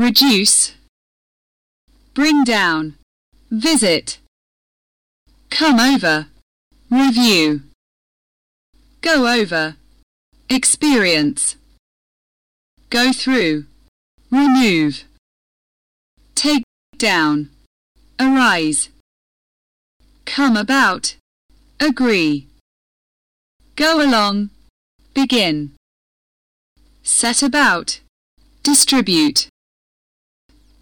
reduce, bring down, visit, come over, review, go over, experience, go through, remove, take down, arise, come about, agree, go along, begin, set about, distribute,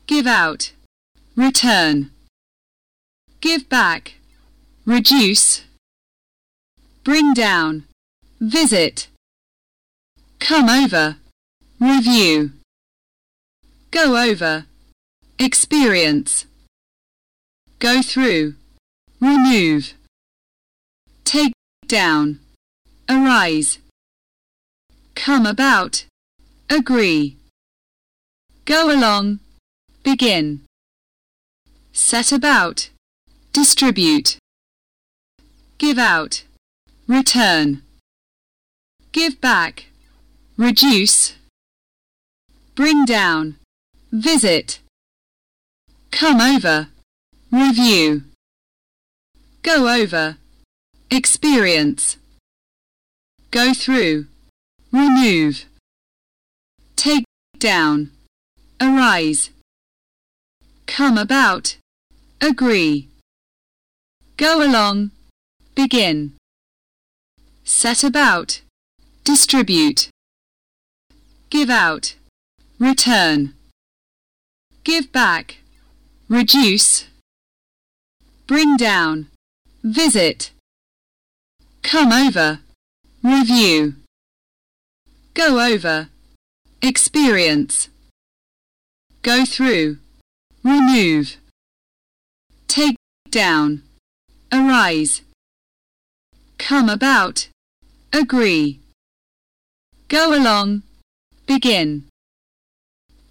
give out, return, give back, reduce, bring down, visit, come over, review, go over, experience, go through, remove, take down, arise, come about, agree, go along, begin, set about, distribute, give out, return, give back, reduce, bring down, visit, come over, review, go over, experience, go through, remove, take down, arise, come about, agree, go along, begin, set about, distribute, give out, return, give back, reduce, bring down, visit, come over, review, go over, experience, go through, remove, take down, arise, come about, agree, go along, begin,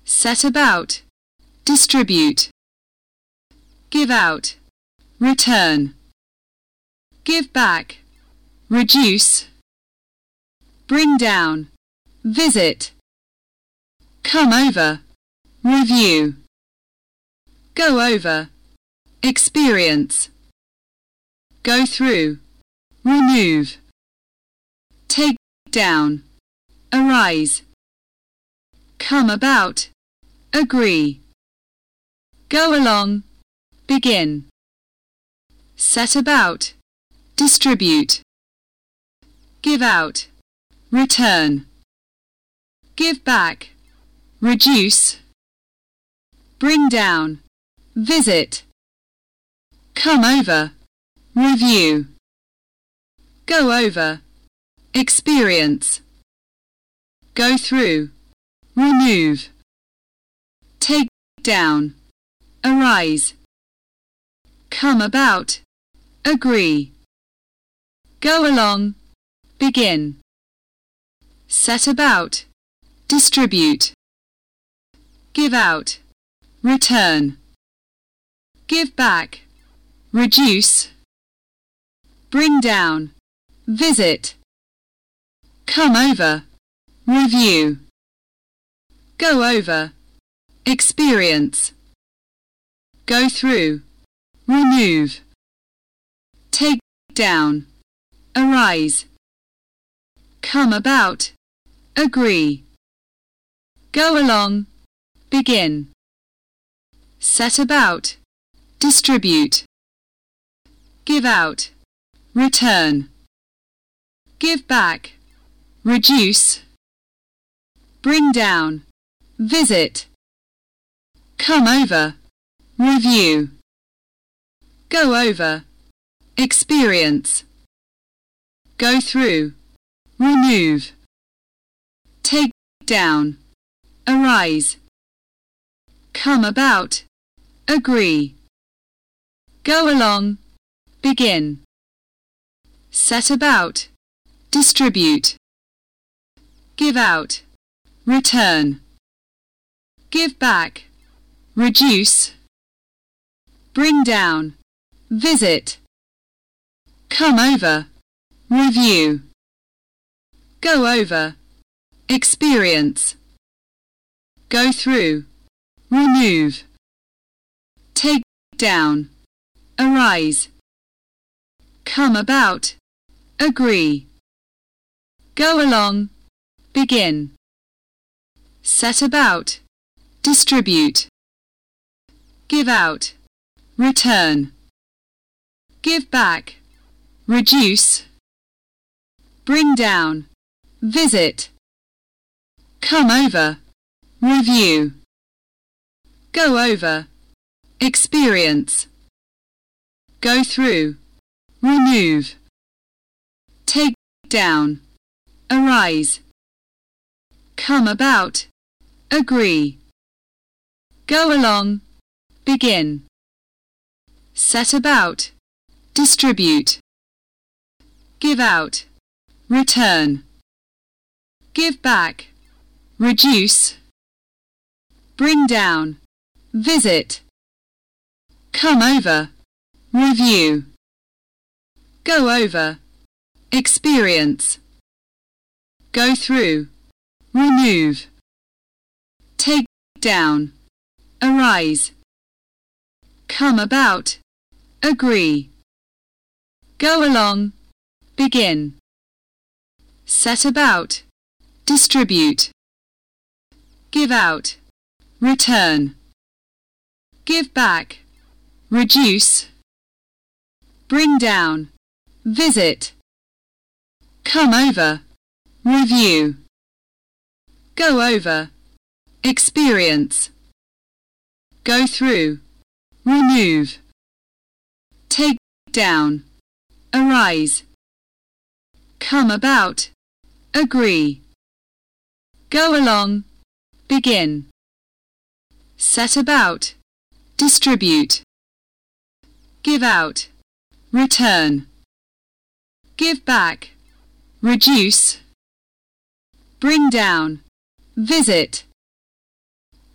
set about, distribute, give out, return, give back, reduce, bring down, visit, come over, review, go over, experience, go through, remove, take down, arise, come about, agree, go along, begin, set about, distribute, give out, return, give back, reduce, bring down, visit, come over, review, go over, experience, go through, remove, take down, arise, come about, agree, go along, begin, set about, distribute, give out, return, give back, reduce, bring down, visit, come over, review, go over, experience, go through, remove, take down, arise, come about, agree, go along, begin, set about, distribute, give out, return, give back, reduce, bring down, visit, come over, review, go over, experience, go through, remove, take down, arise, come about, agree, go along, begin, set about, distribute, give out, return, give back, reduce, bring down, visit, come over, review, go over, experience, go through, remove, take down, arise, come about, agree, go along, begin, set about, distribute, give out, return, give back, reduce, bring down, visit, come over, review, go over, experience, go through, remove, take down, arise, come about, agree, go along, begin, set about, distribute, give out, return, give back, reduce, bring down, visit, come over, review, go over, experience, go through, remove, take down, arise, come about, agree, go along, begin, set about, distribute, give out, return, give back, reduce, bring down, visit, come over, review, go over, experience, go through, remove, take down, arise, come about, agree, go along, begin, set about, distribute, give out, return, give back, reduce, bring down, visit,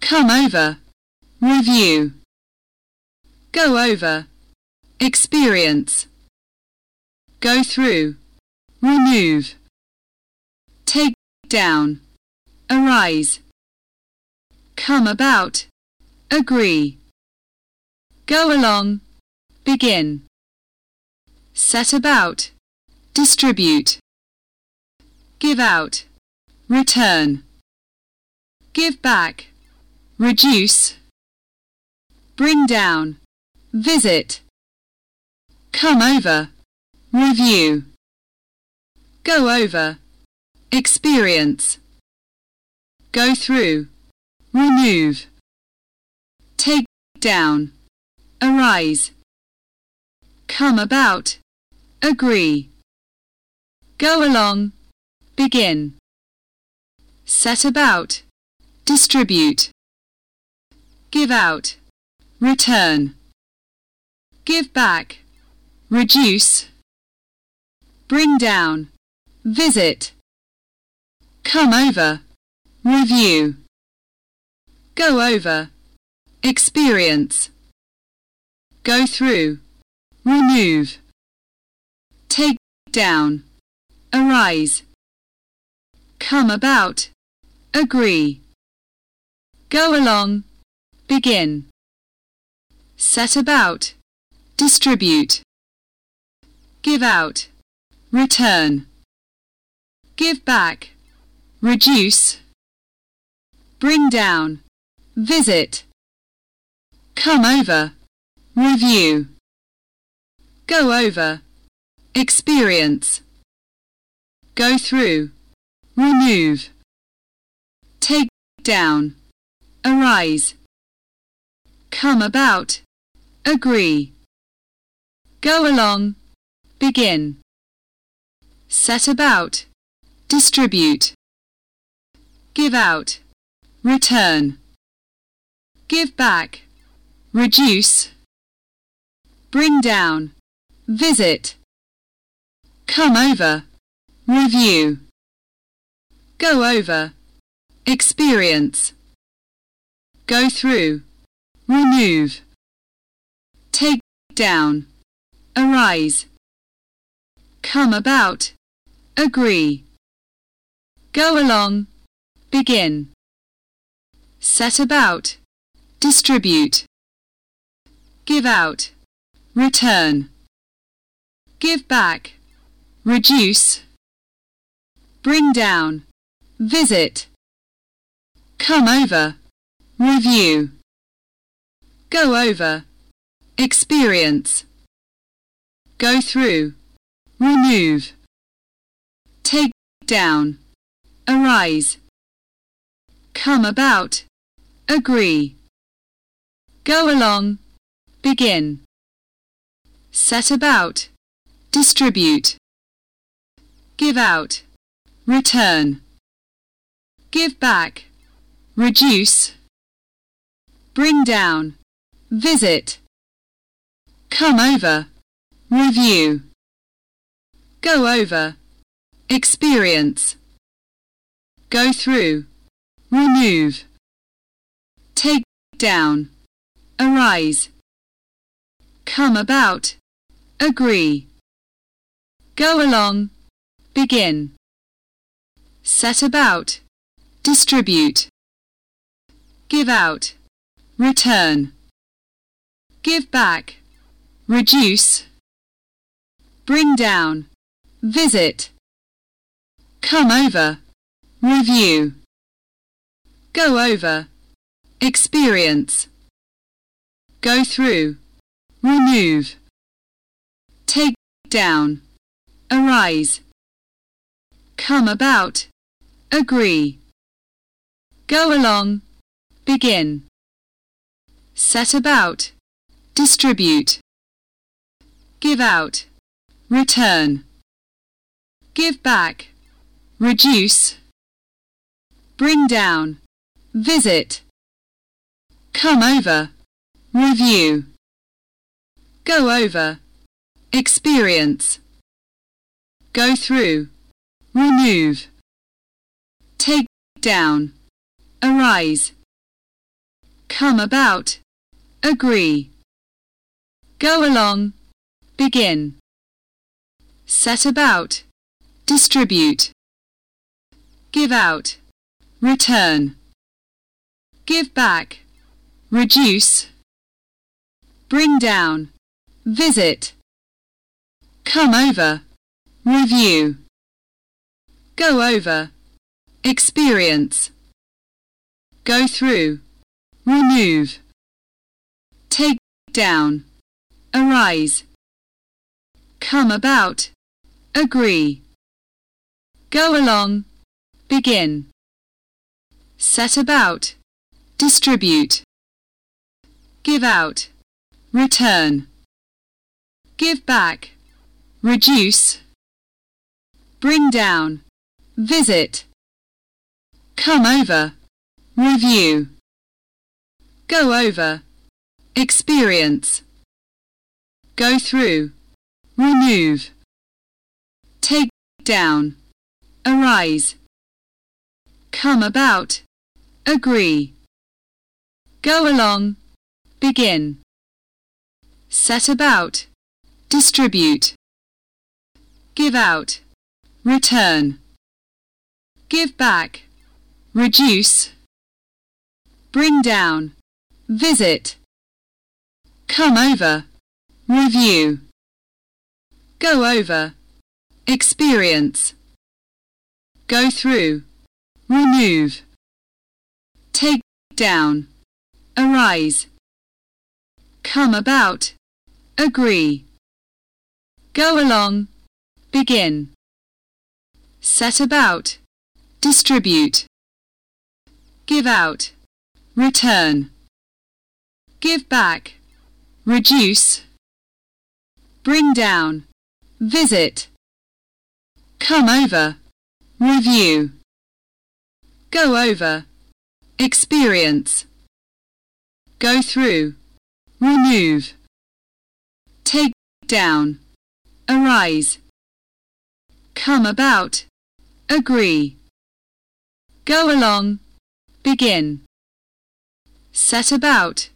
come over, review, go over, experience, go through, remove, take down, arise, come about, agree, go along, begin, set about, distribute, give out, return, give back, reduce, bring down, visit, come over, review, go over, experience, go through, remove, take down, arise, come about, agree, go along, begin, set about, distribute, give out, return, give back, reduce, bring down, visit, come over, review, go over, experience, go through, remove, down, arise, come about, agree, go along, begin, set about, distribute, give out, return, give back, reduce, bring down, visit, come over, review, go over, experience, go through, remove, take down, arise, come about, agree, go along, begin, set about, distribute, give out, return, give back, reduce, bring down, visit, come over, review, go over, experience, go through, remove, take down, arise, come about, agree, go along, begin, set about, distribute, give out, return, give back, reduce, bring down, visit, come over, review, go over, experience, go through, remove, take down, arise, come about, agree, go along, begin, set about, distribute, give out, return, give back, reduce, bring down, visit, come over, review, go over, experience, go through, remove, take down, arise, come about, agree, go along, begin, set about, distribute, give out, return, give back, reduce, bring down, visit, come over, review, go over, experience, go through, remove, take down, arise, come about, agree, go along, begin, set about, distribute, give out, return, give back, reduce, bring down, visit, come over, review, go over, experience, go through, remove, take down, arise, come about, agree, go along, begin, set about, distribute, give out, return, give back, reduce, bring down, visit, come over, review, go over, experience, go through, remove, take down, arise, come about, agree, go along, begin, set about, distribute, give out, return, give back, reduce, bring down, visit, come over, review, go over, experience, go through, remove, take down, arise, come about, agree, go along, begin, set about, distribute, give out, return, give back, reduce, bring down, visit, come over, review, go over, experience, go through, remove, take down, arise, come about, agree, go along, begin, set about, distribute, give out, return, give back, reduce, bring down, visit, come over, review, go over, experience, go through, remove, take down, arise, come about, agree, go along, begin, set about,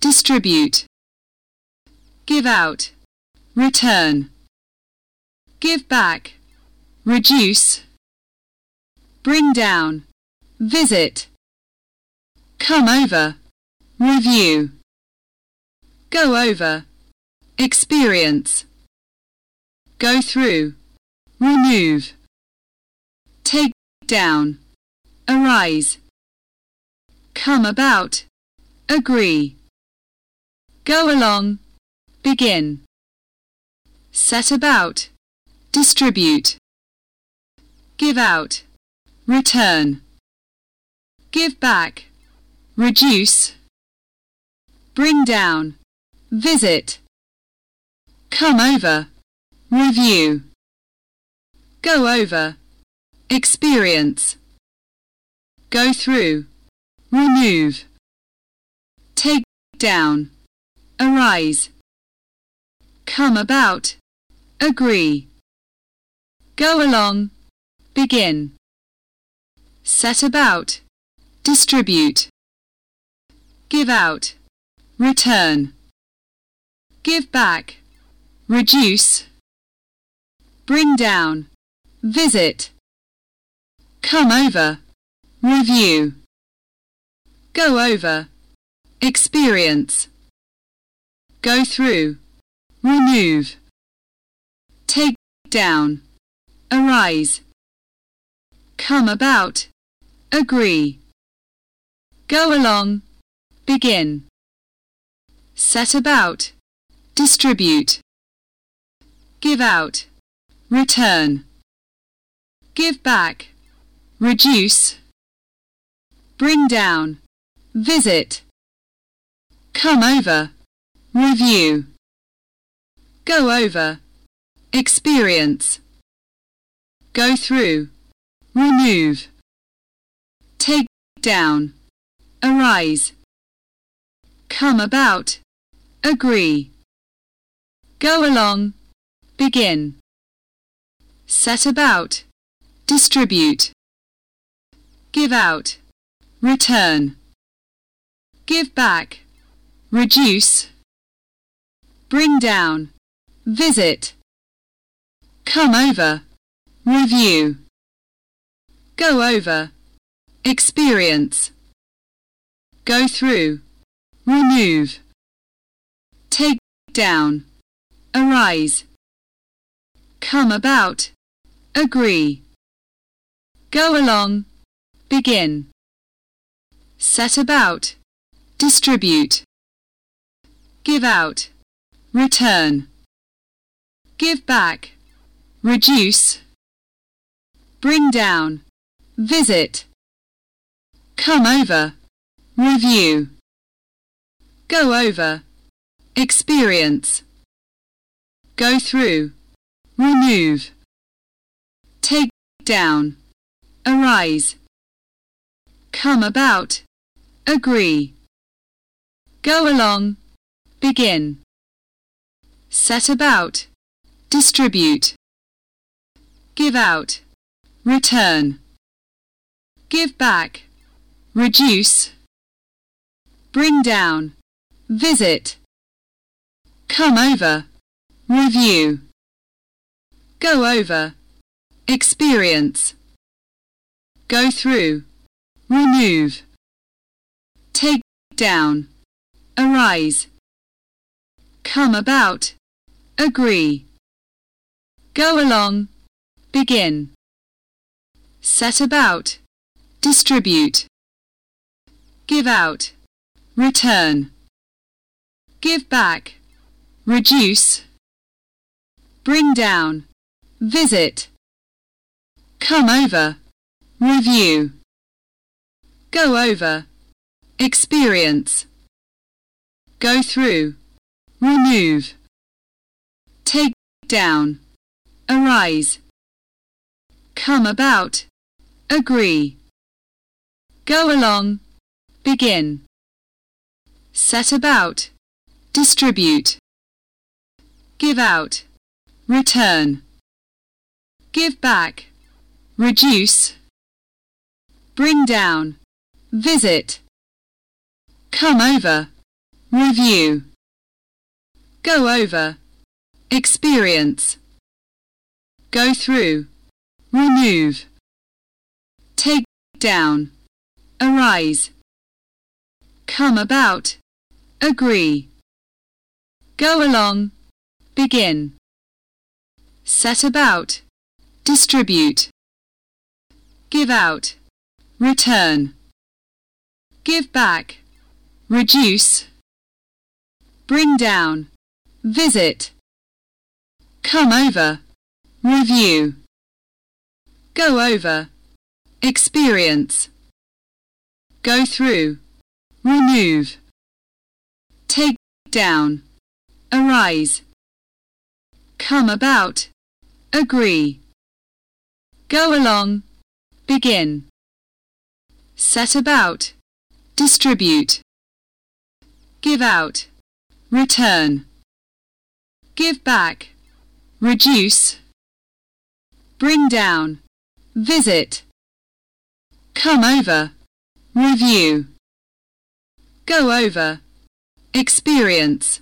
distribute, give out, return, give back, reduce, bring down, visit, come over, review, go over, experience, go through, remove, take down, arise, come about, agree, go along, begin, set about, distribute, give out, return, give back, reduce, bring down, visit, come over, review, go over, experience, go through, remove, take down, arise, come about, agree, go along, begin, set about, distribute, give out, return, give back, reduce, bring down, visit, come over, review, go over, experience, go through, remove, take down, arise, come about, agree, go along, begin, set about, distribute, give out, return, give back, reduce, bring down, visit, come over, review, go over, experience, go through, remove, take down, arise, come about, agree, go along, begin, set about, distribute, give out, return, give back, reduce, bring down, visit, come over, review, go over, experience, go through, remove, take down, arise, come about, agree, go along, begin, set about, distribute, give out, return, give back, reduce, bring down, visit, come over, review, go over, experience, go through, remove, take down, arise, come about, agree, go along, begin, set about, distribute, give out, return, give back, reduce, bring down, visit, come over, review, go over, experience, go through, remove, down, arise, come about, agree, go along, begin, set about, distribute, give out, return, give back, reduce, bring down, visit, come over, review, go over, experience, go through, remove, take down, arise, come about, agree, go along, begin, set about, distribute, give out, return, give back, reduce, bring down, visit, come over, review, go over, experience, go through, remove, take down, arise, come about, agree. Go along, begin. Set about, distribute. Give out, return. Give back, reduce. Bring down, visit. Come over, review. Go over, experience. Go through, remove. Take down, arise. Come about, agree. Go along, begin. Set about, distribute. Give out, return. Give back, reduce. Bring down, visit. Come over, review. Go over, experience.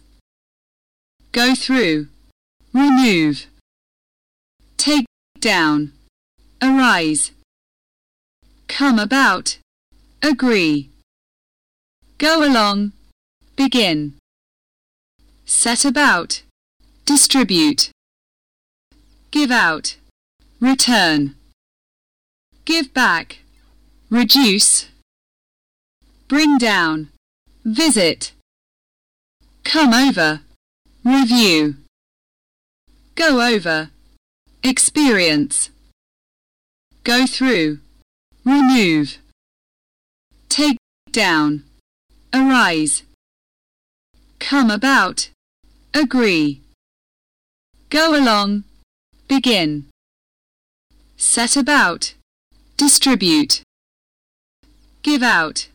Go through, remove. Take down, arise. Come about, agree. Go along, begin. Set about, distribute. Give out, return. Give back, reduce. Bring down, visit. Come over, review. Go over, experience. Go through, remove. Take down, arise. Come about, agree. Go along, begin. Set about, distribute. Give out,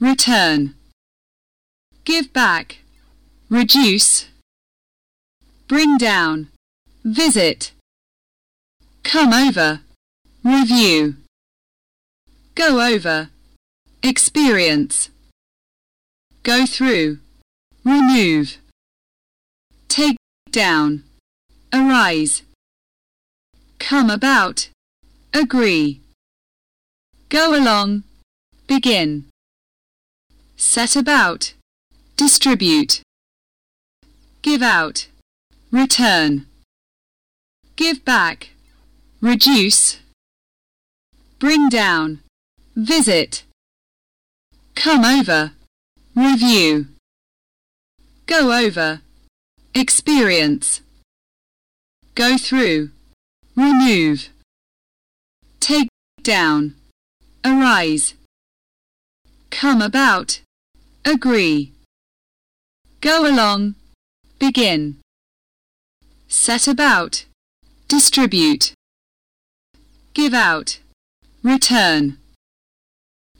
return. Give back, reduce. Bring down, visit. Come over, review. Go over, experience. Go through, remove. Take down, arise. Come about, agree. Go along, begin. Set about, distribute. Give out, return. Give back, reduce. Bring down, visit. Come over, review. Go over, experience. Go through, remove. Take down, arise. Come about, agree. Go along, begin. Set about, distribute. Give out, return.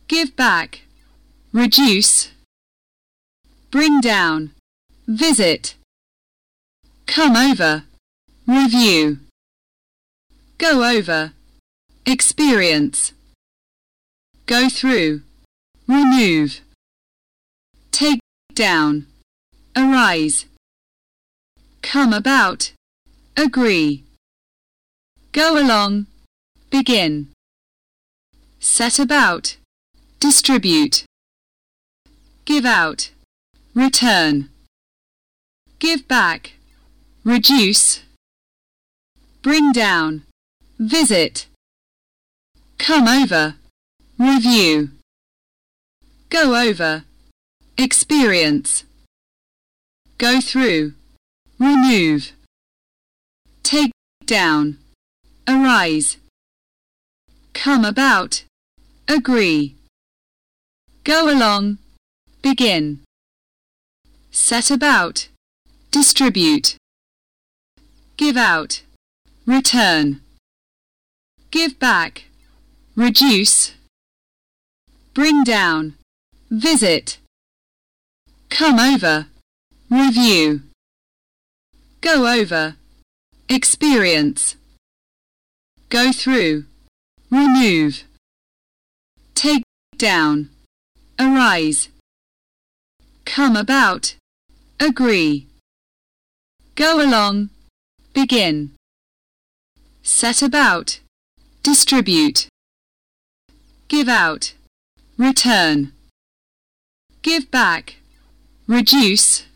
Give back, reduce. Bring down, visit. Come over, review. Go over, experience. Go through, remove. Take down, arise. Come about, agree. Go along, begin. Set about, distribute. Give out, return. Give back, reduce. Bring down, visit. Come over, review. Go over, experience. Go through, remove. Take down, arise. Come about, agree. Go along, begin. Set about, distribute. Give out, return. Give back, reduce. Bring down, visit. Come over, review. Go over, experience. Go through, remove. Take down, arise. Come about, agree. Go along, begin. Set about, distribute. Give out, return. give back, reduce,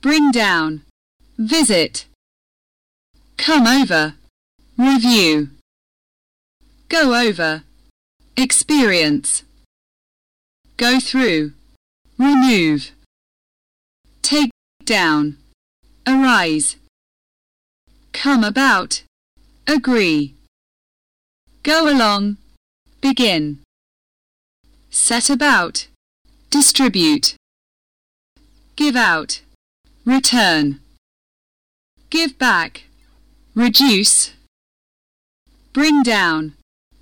bring down, visit, come over, review, go over, experience, go through, remove, take down, arise, come about, agree, go along, begin, set about, distribute, give out, return, give back, reduce, bring down,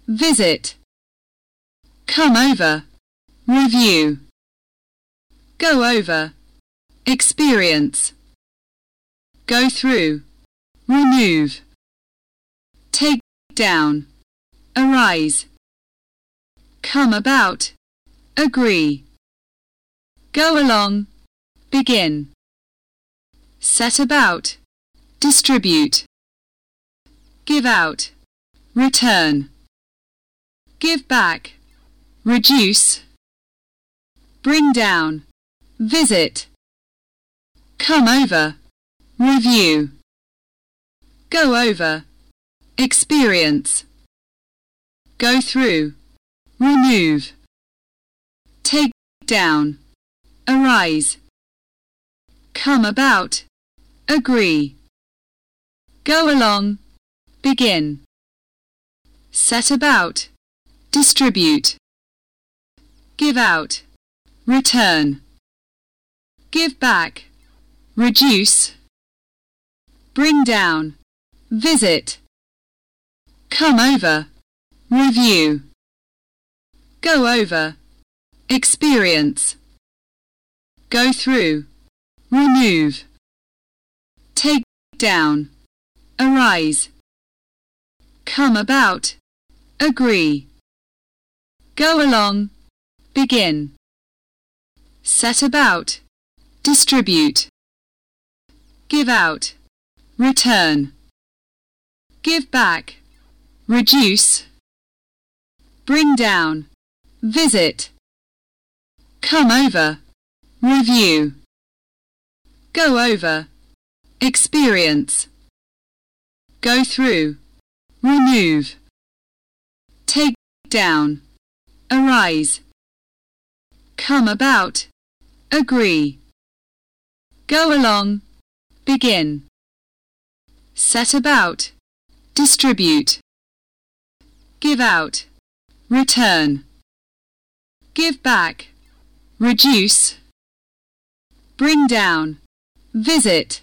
visit, come over, review, go over, experience, go through, remove, take down, arise, come about, agree, go along, begin, set about, distribute, give out, return, give back, reduce, bring down, visit, come over, review, go over, experience, go through, remove, take down, arise, come about, agree, go along, begin, set about, distribute, give out, return, give back, reduce, bring down, visit, come over, review, go over, experience, go through, remove, take down, arise, come about, agree, go along, begin, set about, distribute, give out, return, give back, reduce, bring down, visit, come over, review, go over, experience, go through, remove, take down, arise, come about, agree, go along, begin, set about, distribute, give out, return, give back, reduce, bring down, visit,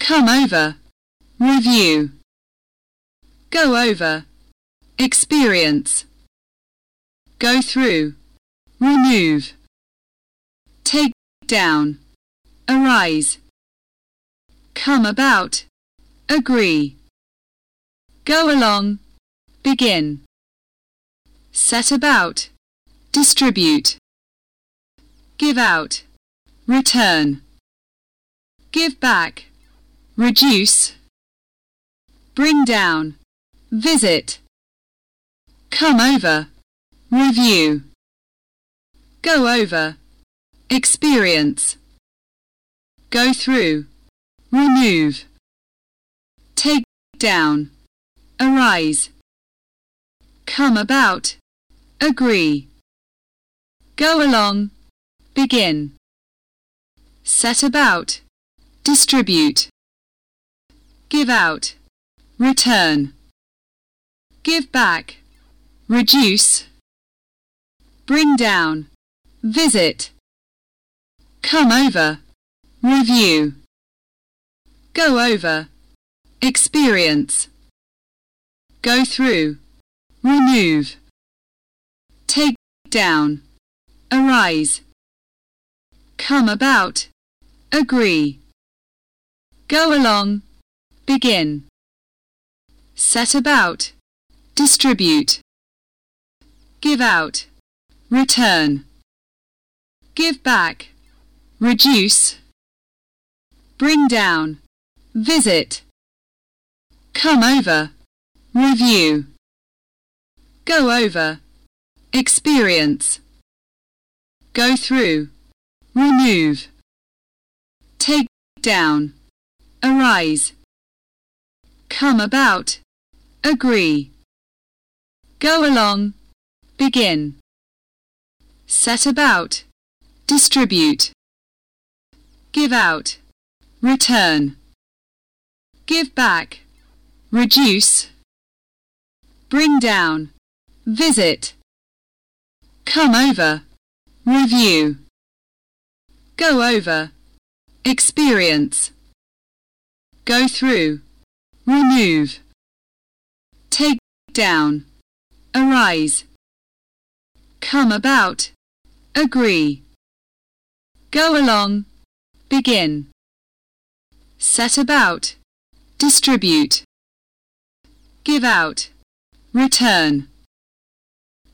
come over, review, go over, experience, go through, remove, take down, arise, come about, agree, go along, begin, set about, distribute, give out, return, give back, reduce, bring down, visit, come over, review, go over, experience, go through, remove, down, arise, come about, agree, go along, begin, set about, distribute, give out, return, give back, reduce, bring down, visit, come over, review, go over, experience, go through, remove, take down, arise, come about, agree, go along, begin, set about, distribute, give out, return, give back, reduce, bring down, visit, come over, review, go over, experience, go through, remove, take down, arise, come about, agree, go along, begin, set about, distribute, give out, return, give back, reduce, bring down, visit, come over, review, go over, experience, go through, remove, take down, arise, come about, agree, go along, begin, set about, distribute, give out, return,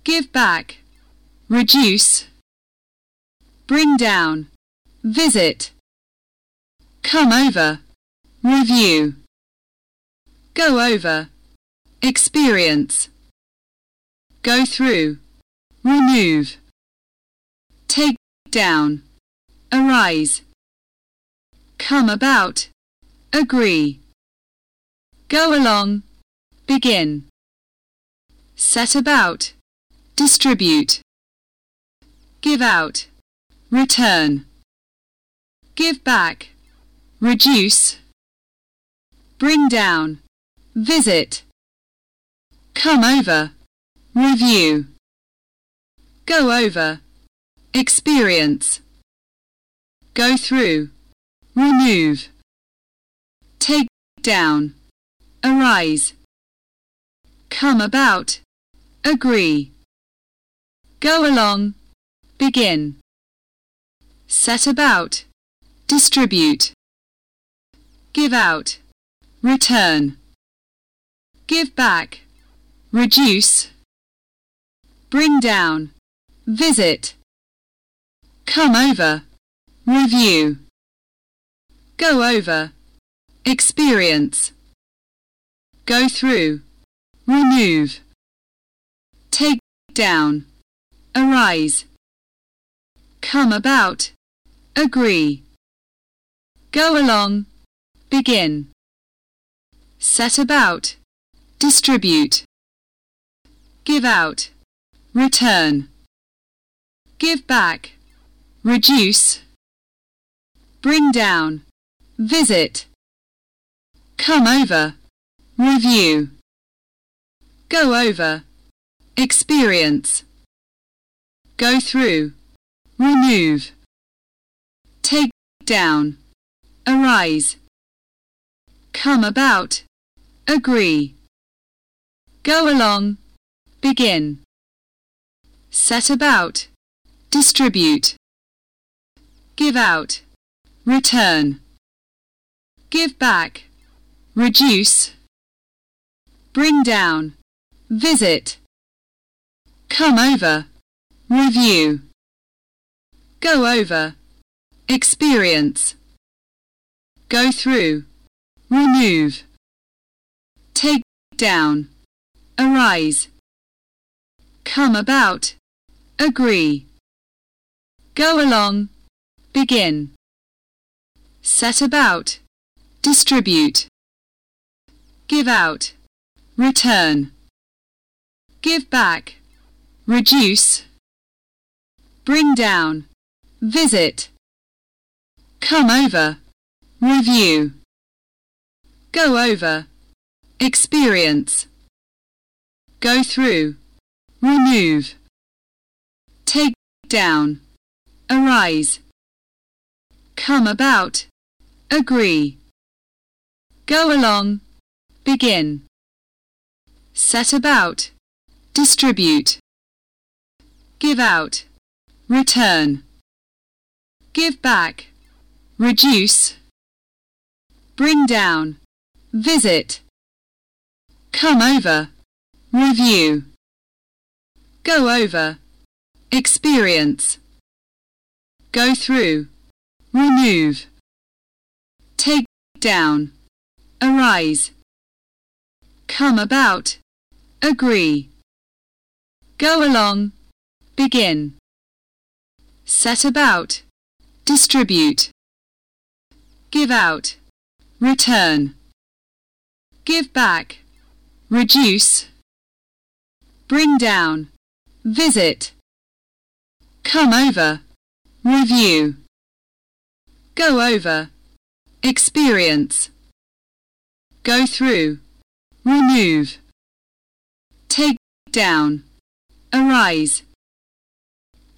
give back, reduce, bring down, visit, come over, review, go over, experience, go through, remove, take down, arise, come about, agree, go along, begin, set about, distribute, give out, return, give back, reduce, bring down, visit, come over, review, go over, experience, go through, remove, take down, arise, come about, agree, go along, begin, set about, distribute, give out, return, give back, reduce, bring down, visit, come over, review, go over, experience, go through, remove, take down, arise, come about, agree, go along, begin, set about, distribute, give out, return, give back, reduce, bring down, visit, come over, review, go over, experience, go through, remove, take down, arise, come about, agree, go along, begin, set about, distribute, give out, return, give back, reduce, bring down, visit, come over, review, go over, experience, go through, remove, take down, arise, come about, agree, go along, begin, set about, distribute, give out, return, give back, reduce, bring down, visit, come over, review, go over, experience, go through, remove, take down, arise, come about, agree, go along, begin, set about, distribute, give out, return, give back, reduce, bring down, visit, come over, review, go over, experience, go through, remove, take down, arise, come about, agree, go along, begin, set about, distribute, give out, return, give back, reduce, bring down, visit, come over, review, go over, experience, go through, remove, take down, arise,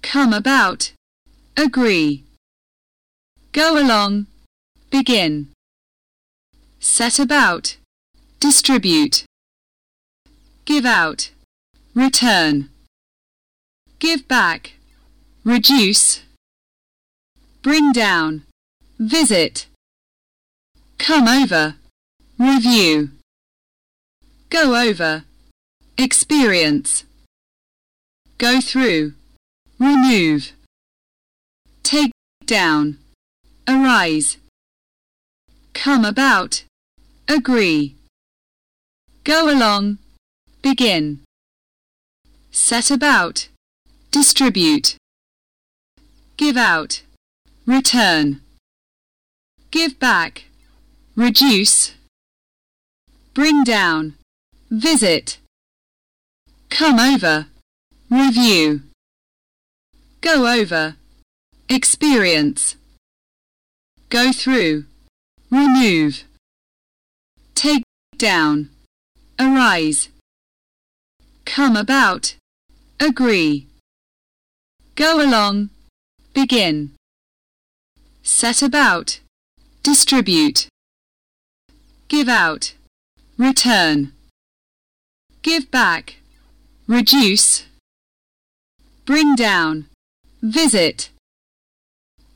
come about, agree, go along, begin, set about, distribute, give out, return, give back, reduce, bring down, visit, come over, review, go over, experience, go through, remove, take down, arise, come about, agree, go along, begin, set about, distribute, give out, return, give back, reduce, bring down, visit, come over, review, go over, experience, go through, remove, take down, arise, come about, agree, go along, begin, set about, distribute, give out, return, give back, reduce, bring down, visit,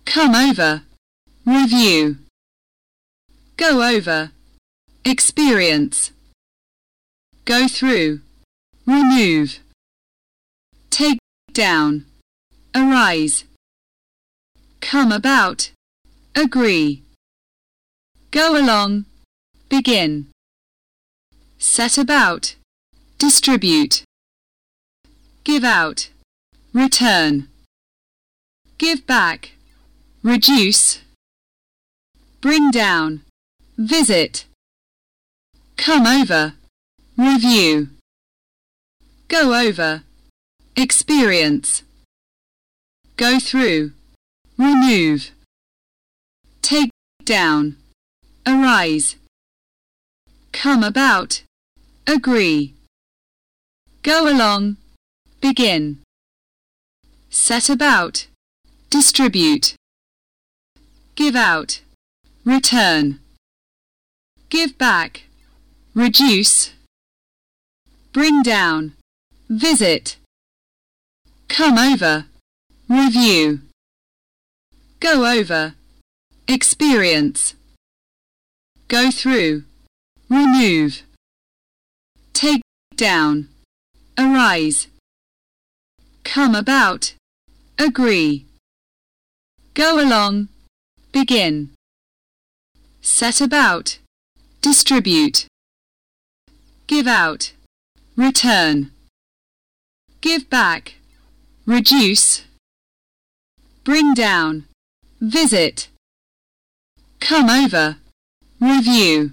come over, review, go over, experience, go through, remove, take down, arise, come about, agree, go along, begin, set about, distribute, give out, return, give back, reduce, bring down, visit, come over, review, go over, experience, go through, remove, take down, arise, come about, agree, go along, begin, set about, distribute, give out, return, give back, reduce, bring down, visit, come over, review, go over, experience, go through, remove, take down, arise, come about, agree, go along, begin, set about, distribute, give out, return, give back, reduce, bring down, visit, come over, review,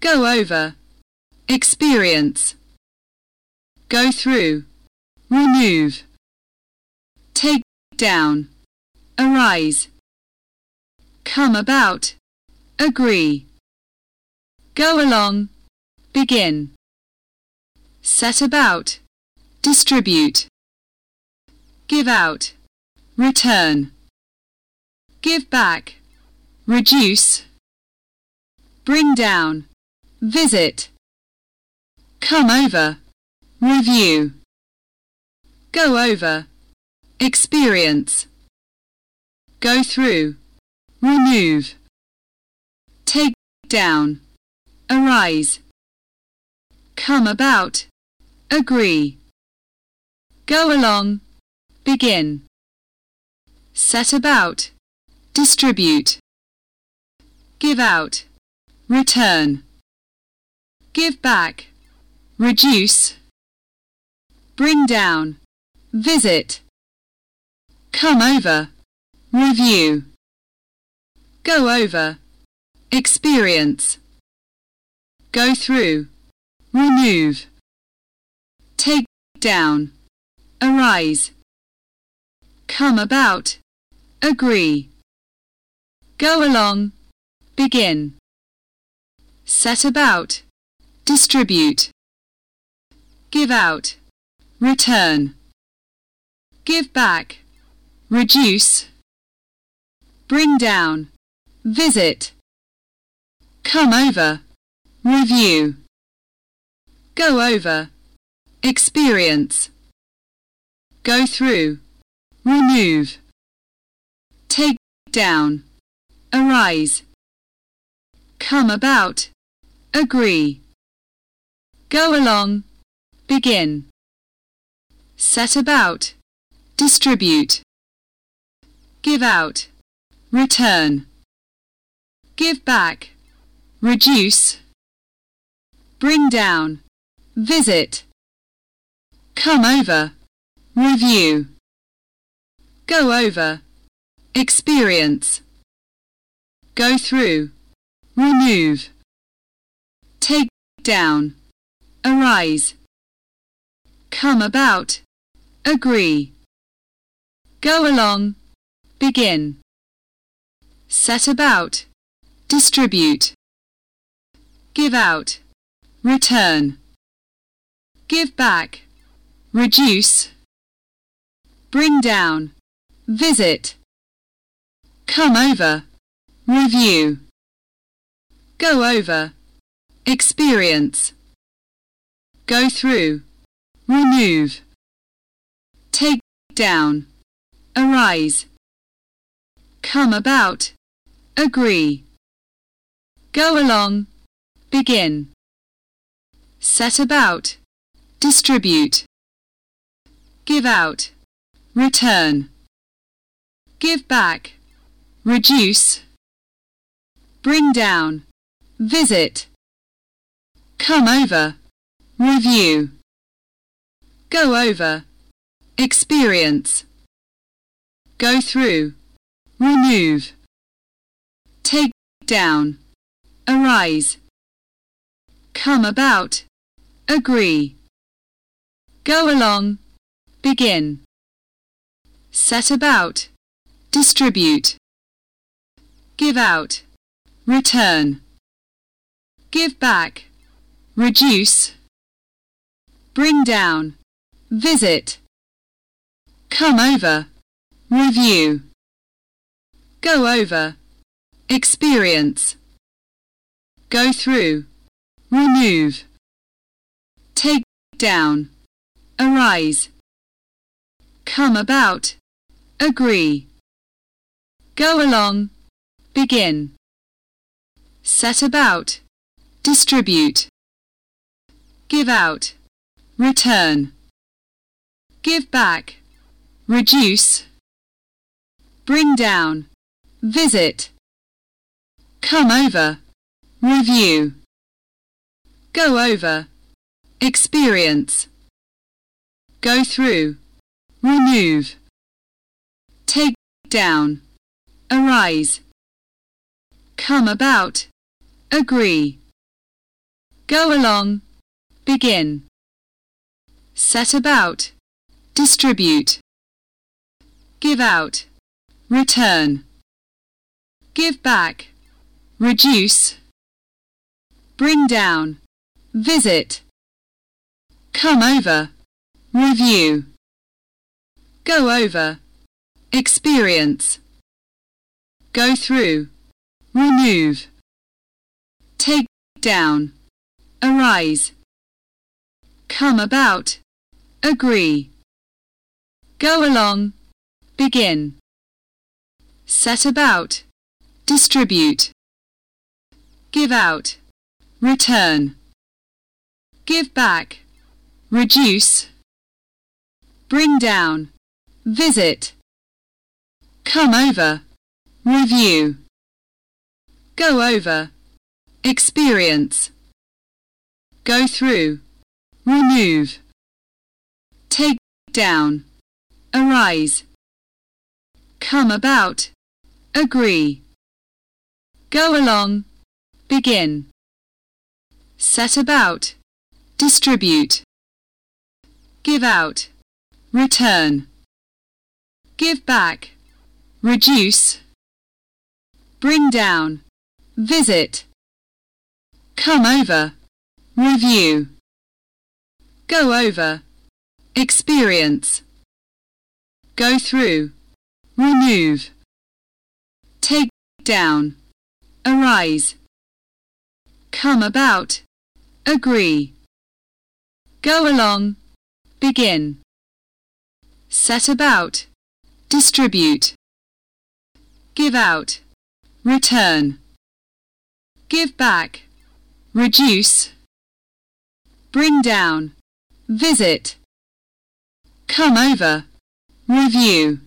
go over, experience, go through, remove, down, arise, come about, agree, go along, begin, set about, distribute, give out, return, give back, reduce, bring down, visit, come over, review, go over, experience, go through, remove, take down, arise, come about, agree, go along, begin, set about, distribute, give out, return, give back, reduce, bring down, visit, come over, review, go over, experience, go through, remove, take down, arise, come about, agree, go along, begin, set about, distribute, give out, return, give back, reduce, bring down, visit, come over, review, go over, experience, go through, remove, take down, arise, come about, agree, go along, begin, set about, distribute, give out, return, give back, reduce, bring down, visit, come over, review, go over, experience, go through, remove, take down, arise, come about, agree, go along, begin, set about, distribute, give out, return, give back, reduce, bring down, visit, come over, review, go over, experience, go through, remove, take down, arise, come about, agree, go along, begin, set about, distribute, give out, return, give back, reduce, bring down, visit, come over, review, go over, experience, go through, remove, take down, arise, come about, agree, go along, begin, set about, distribute, give out, return, give back, reduce, bring down, visit, come over, review, go over, experience, go through, remove, take down, arise, come about, agree, go along, begin, set about, distribute, give out, return, give back, reduce, bring down, visit, come over, review, go over, experience, go through, remove, take down, arise, come about, agree, go along, begin, set about, distribute, give out, return, give back, reduce, bring down, visit, come over, review, go over, experience, go through, remove, take down, arise, come about, agree, go along, begin, set about, distribute, give out, return, give back, reduce, bring down, visit, come over, review, go over, experience, go through, remove, take down, arise, come about, agree. Go along, begin. Set about, distribute. Give out, return. Give back, reduce. Bring down, visit. Come over, review. Go over, experience. Go through, remove. Take down, arise. Come about, agree. Go along, begin. Set about, distribute. Give out, return. Give back, reduce. Bring down, visit. Come over, review.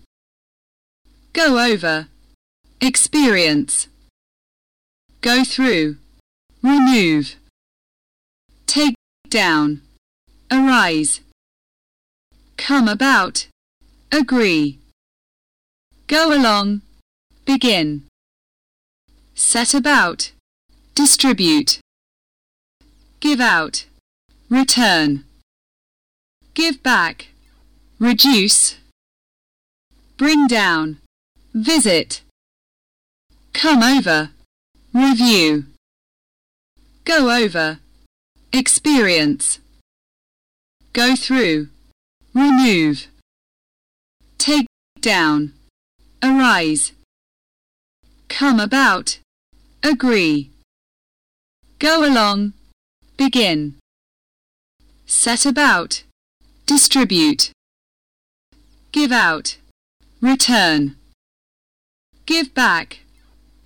Go over, experience. Go through, remove. Take down, arise. Come about, agree. Go along, begin. Set about, distribute. Give out, return. Give back, reduce. Bring down, visit. Come over, review. Go over, experience. Go through, remove. Take down, arise. Come about, agree. Go along, begin. Set about, distribute. Give out, return. Give back,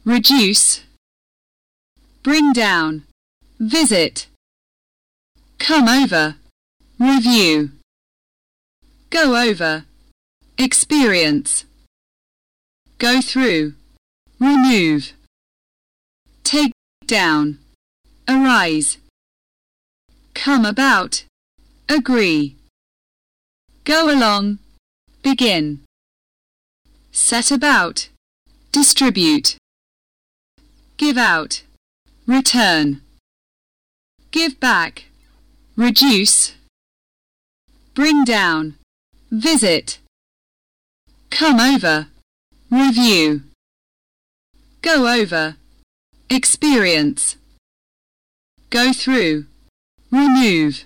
reduce. Bring down, visit. Come over, review. Go over, experience. Go through, remove. Take down, arise. Come about, agree. Go along, begin. Set about, distribute. Give out, return. Give back, reduce. Bring down, visit. Come over, review. Go over, experience. Go through, remove.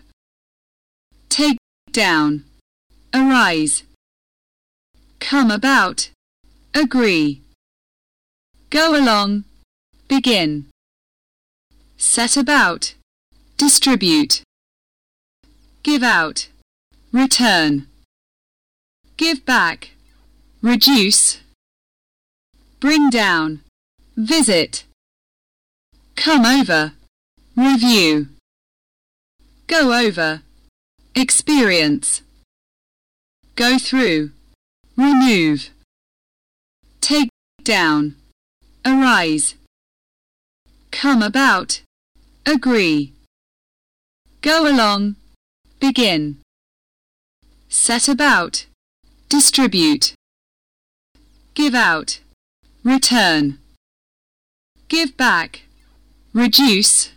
Take down, arise. Come about, agree. Go along, begin. Set about, distribute. Give out, return. Give back, reduce. Bring down, visit. Come over, review. Go over, experience. Go through, remove. Take down, arise. Come about, agree. Go along, begin. Set about, distribute. Give out, return. Give back, reduce.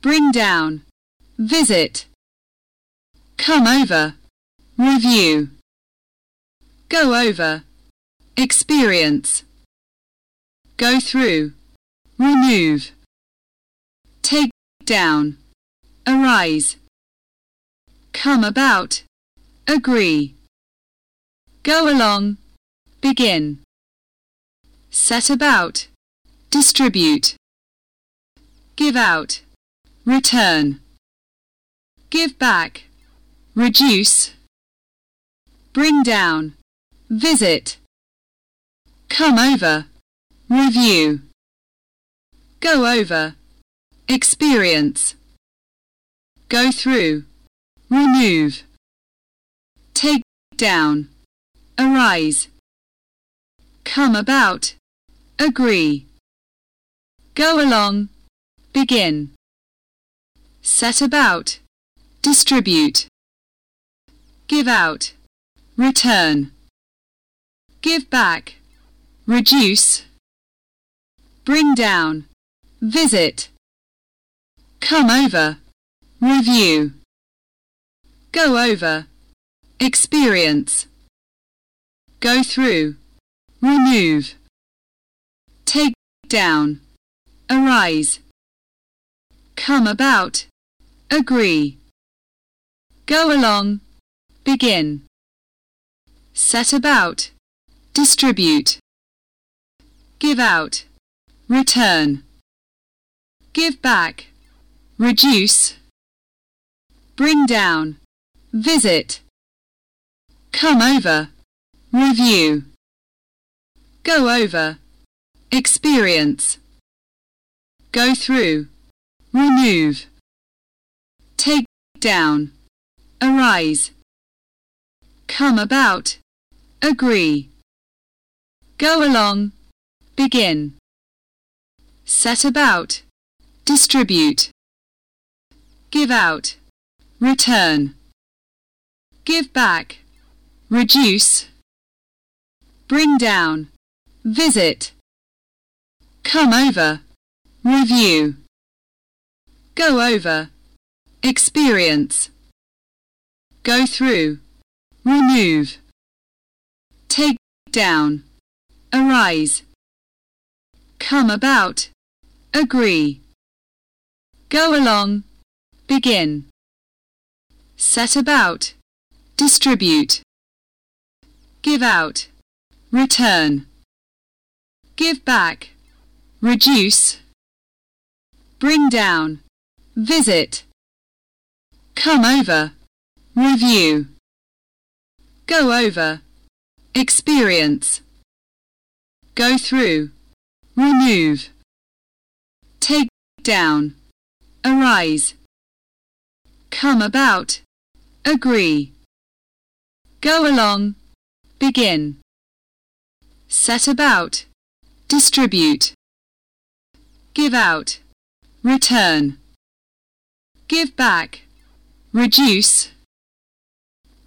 Bring down, visit. Come over, review. Go over, experience. Go through, remove. Take down, arise. Come about, agree. Go along, begin. Set about, distribute. Give out, return. Give back, reduce. Bring down, visit. Come over, review. Go over, experience. Go through, remove. Take down, arise. Come about, agree. Go along, begin. Set about, distribute. Give out, return. give back, reduce, bring down, visit, come over, review, go over, experience, go through, remove, take down, arise, come about, agree, go along, begin, set about, distribute, give out, return, give back, reduce, bring down, visit, come over, review, go over, experience, go through, remove, take down, arise, come about, agree, go along, begin, set about, distribute, give out, return, give back, reduce, bring down, visit, come over, review, go over, experience, go through, remove, take down, arise, come about, agree, go along, begin, set about, distribute, give out, return, give back, reduce, bring down, visit, come over, review, go over, experience, go through, remove, take down, arise, come about, agree, go along, begin, set about, distribute, give out, return, give back, reduce,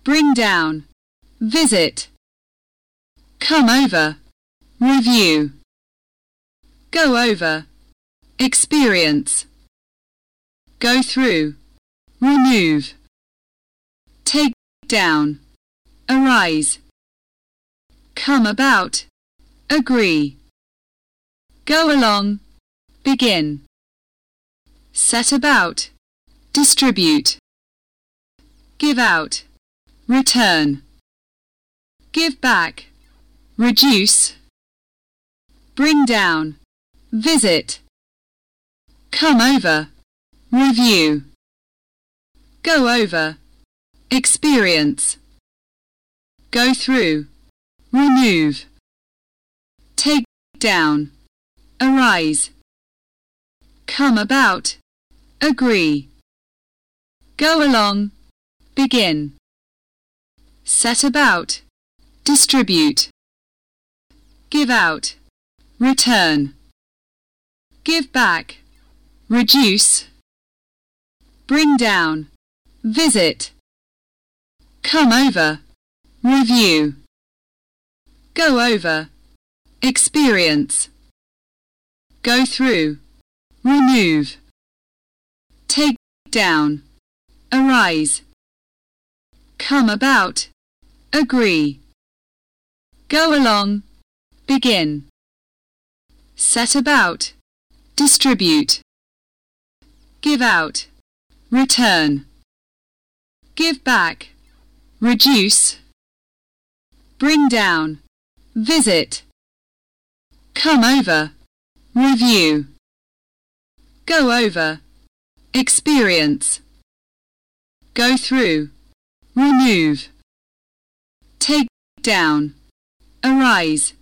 bring down, visit, come over, review, go over, experience, go through, remove, take down, arise, come about, agree, go along, begin, set about, distribute, give out, return, give back, reduce, bring down, visit, come over, review, go over, experience, go through, remove, take down, arise, come about, agree, go along, begin, set about, distribute, give out, return, give back, reduce, bring down, visit, come over, review, go over, experience, go through, remove, take down, arise, come about, agree, go along, begin, set about, distribute, give out, return, give back, reduce, bring down, visit, come over, review, go over, experience, go through, remove, take down, arise,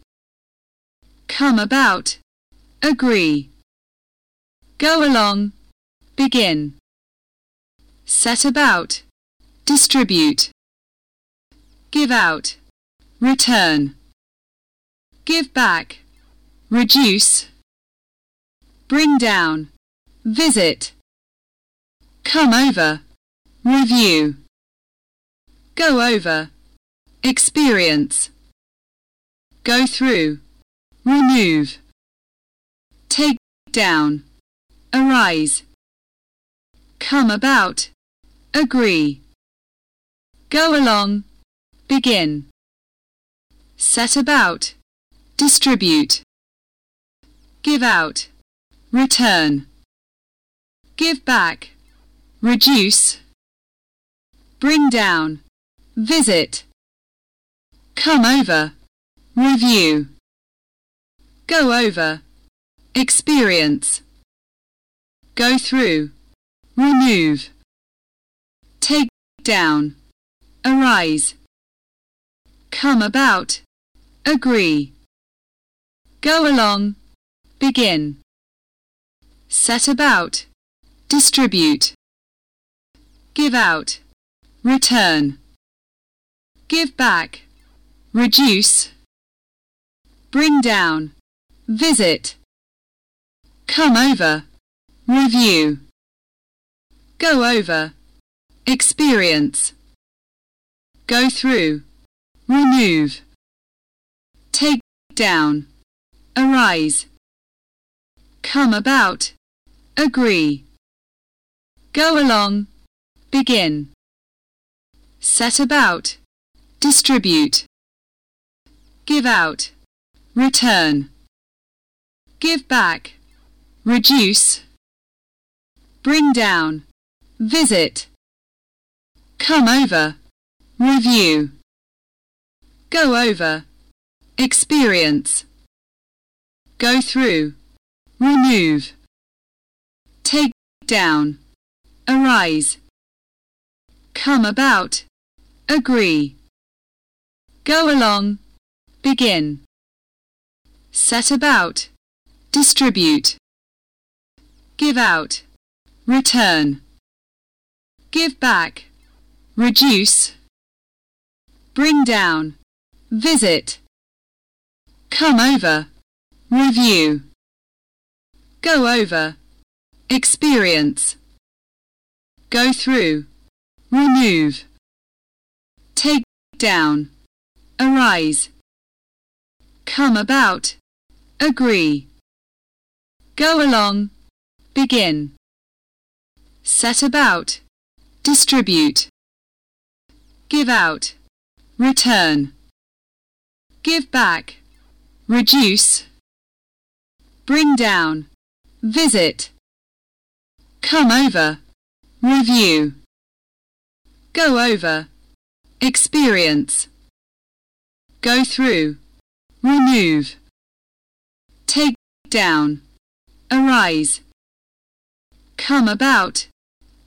come about, agree, go along, begin, set about, distribute, give out, return, give back, reduce, bring down, visit, come over, review, go over, experience, go through, remove, take down, arise, come about, agree, go along, begin, set about, distribute, give out, return, give back, reduce, bring down, visit, come over, review, go over, experience, go through, remove, take down, arise, come about, agree, go along, begin, set about, distribute, give out, return, give back, reduce, bring down, visit, come over, review, go over, experience, go through, remove, take down, arise, come about, agree, go along, begin, set about, distribute, give out, return, give back, reduce, bring down, visit, come over, review, go over, experience, go through, remove, take down, arise, come about, agree, go along, begin, set about, distribute, give out, return, give back, reduce, bring down, visit, come over, review, go over, experience, go through, remove, take down, arise, come about, agree, go along, begin, set about, distribute, give out, return, give back, reduce, bring down, visit, come over, review, go over, experience, go through, remove, take down, arise, come about,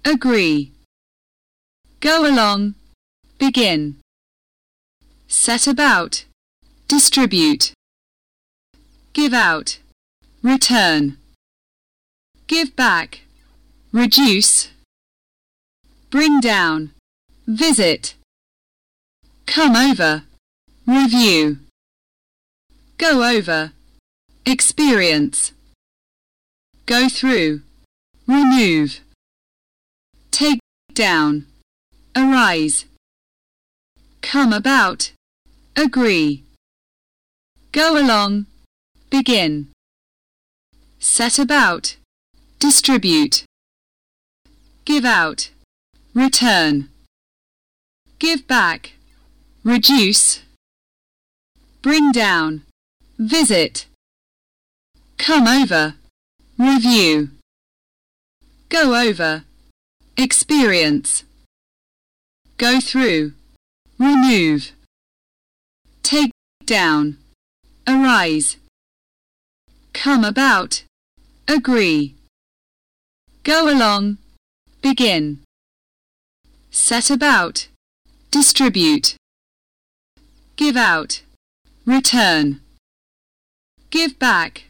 agree, go along, begin, set about, distribute, give out, return, give back, reduce, bring down, visit, come over, review, go over, experience, go through, remove, take down, arise, come about, agree, go along, begin, set about, distribute, give out, return, give back, reduce, bring down, visit, come over, review, go over, experience, go through, remove, take down, arise, come about, agree, go along, begin, set about, distribute, give out, return, give back,